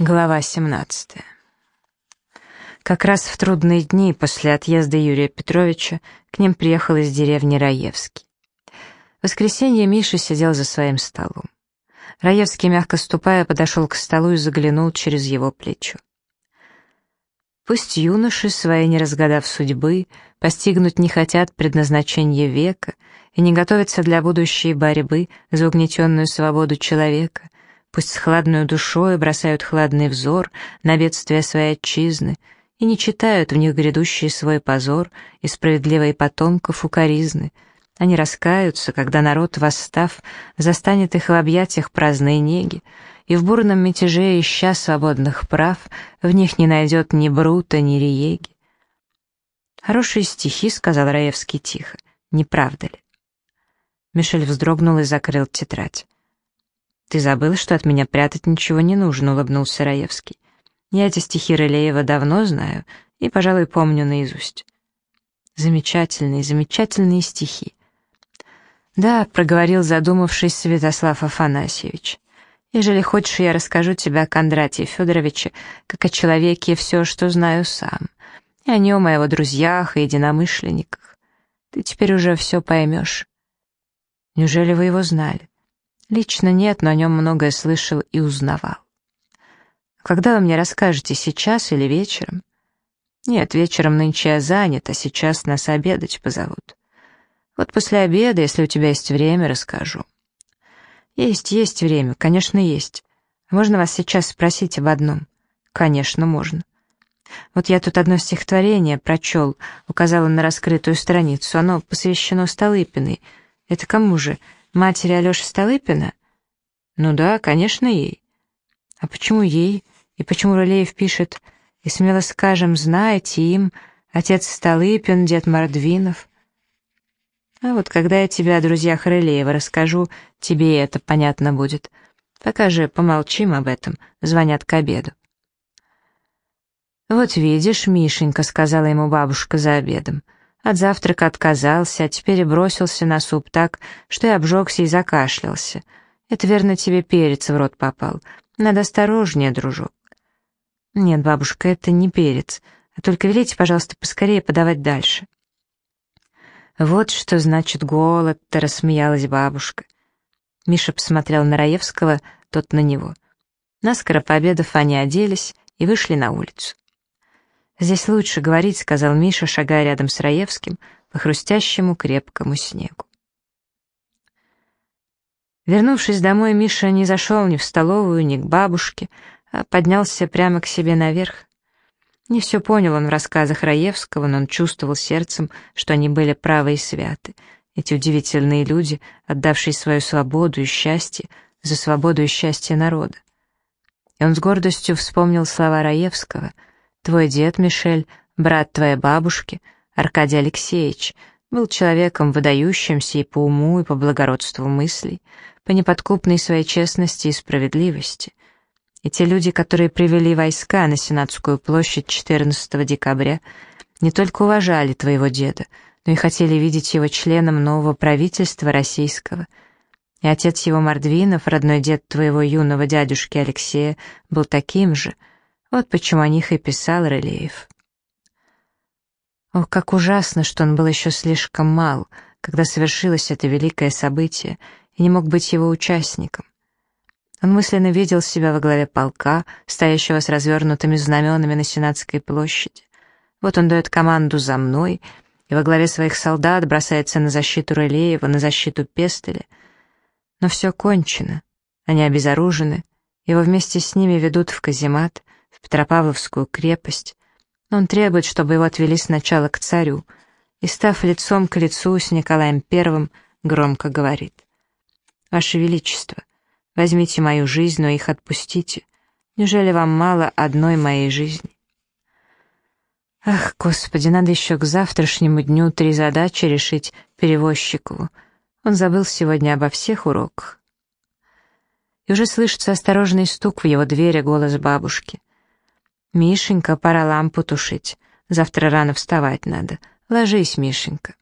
Глава 17. Как раз в трудные дни после отъезда Юрия Петровича к ним приехал из деревни Раевский. В воскресенье Миша сидел за своим столом. Раевский, мягко ступая, подошел к столу и заглянул через его плечо. Пусть юноши, свои не разгадав судьбы, постигнуть не хотят предназначение века и не готовятся для будущей борьбы за угнетенную свободу человека — пусть с хладной душой бросают хладный взор на бедствия своей отчизны и не читают в них грядущий свой позор и справедливые потомков укоризны. Они раскаются, когда народ, восстав, застанет их в объятиях праздной неги, и в бурном мятеже, ища свободных прав, в них не найдет ни Брута, ни Риеги. «Хорошие стихи», — сказал Раевский тихо, — «не правда ли?» Мишель вздрогнул и закрыл тетрадь. «Ты забыл, что от меня прятать ничего не нужно», — улыбнулся Раевский. «Я эти стихи Рылеева давно знаю и, пожалуй, помню наизусть». «Замечательные, замечательные стихи». «Да», — проговорил, задумавшись, Святослав Афанасьевич. «Ежели хочешь, я расскажу тебе о Кондратии Федоровиче, как о человеке все, что знаю сам, и о нем, и о его друзьях и единомышленниках. Ты теперь уже все поймешь». «Неужели вы его знали?» Лично нет, но о нем многое слышал и узнавал. Когда вы мне расскажете, сейчас или вечером? Нет, вечером нынче я занят, а сейчас нас обедать позовут. Вот после обеда, если у тебя есть время, расскажу. Есть, есть время, конечно, есть. Можно вас сейчас спросить об одном? Конечно, можно. Вот я тут одно стихотворение прочел, указала на раскрытую страницу. Оно посвящено Столыпиной. Это кому же? Матери Алеши Столыпина? Ну да, конечно, ей. А почему ей? И почему Рылеев пишет «И смело скажем, знаете им, отец Столыпин, дед Мордвинов»? А вот когда я тебе о друзьях Рылеева расскажу, тебе это понятно будет. Пока же помолчим об этом, звонят к обеду. «Вот видишь, Мишенька», — сказала ему бабушка за обедом, — от завтрака отказался, а теперь бросился на суп так, что и обжегся и закашлялся. Это верно тебе перец в рот попал. Надо осторожнее, дружок. Нет, бабушка, это не перец. А только велите, пожалуйста, поскорее подавать дальше. Вот что значит голод-то, рассмеялась бабушка. Миша посмотрел на Раевского, тот на него. Наскоро пообедав, они оделись и вышли на улицу. «Здесь лучше говорить», — сказал Миша, шагая рядом с Раевским по хрустящему крепкому снегу. Вернувшись домой, Миша не зашел ни в столовую, ни к бабушке, а поднялся прямо к себе наверх. Не все понял он в рассказах Раевского, но он чувствовал сердцем, что они были правы и святы. Эти удивительные люди, отдавшие свою свободу и счастье за свободу и счастье народа. И он с гордостью вспомнил слова Раевского — Твой дед Мишель, брат твоей бабушки, Аркадий Алексеевич, был человеком выдающимся и по уму, и по благородству мыслей, по неподкупной своей честности и справедливости. И те люди, которые привели войска на Сенатскую площадь 14 декабря, не только уважали твоего деда, но и хотели видеть его членом нового правительства российского. И отец его Мордвинов, родной дед твоего юного дядюшки Алексея, был таким же — вот почему о них и писал Рылеев. Ох, как ужасно, что он был еще слишком мал, когда совершилось это великое событие, и не мог быть его участником. Он мысленно видел себя во главе полка, стоящего с развернутыми знаменами на Сенатской площади. Вот он дает команду «за мной», и во главе своих солдат бросается на защиту Рылеева, на защиту Пестеля. Но все кончено, они обезоружены, его вместе с ними ведут в каземат, в Петропавловскую крепость, он требует, чтобы его отвели сначала к царю, и, став лицом к лицу с Николаем Первым, громко говорит. «Ваше Величество, возьмите мою жизнь, но их отпустите. Неужели вам мало одной моей жизни?» Ах, Господи, надо еще к завтрашнему дню три задачи решить перевозчику. Он забыл сегодня обо всех уроках. И уже слышится осторожный стук в его двери, голос бабушки. «Мишенька, пора лампу тушить. Завтра рано вставать надо. Ложись, Мишенька».